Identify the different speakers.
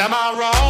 Speaker 1: Am I wrong?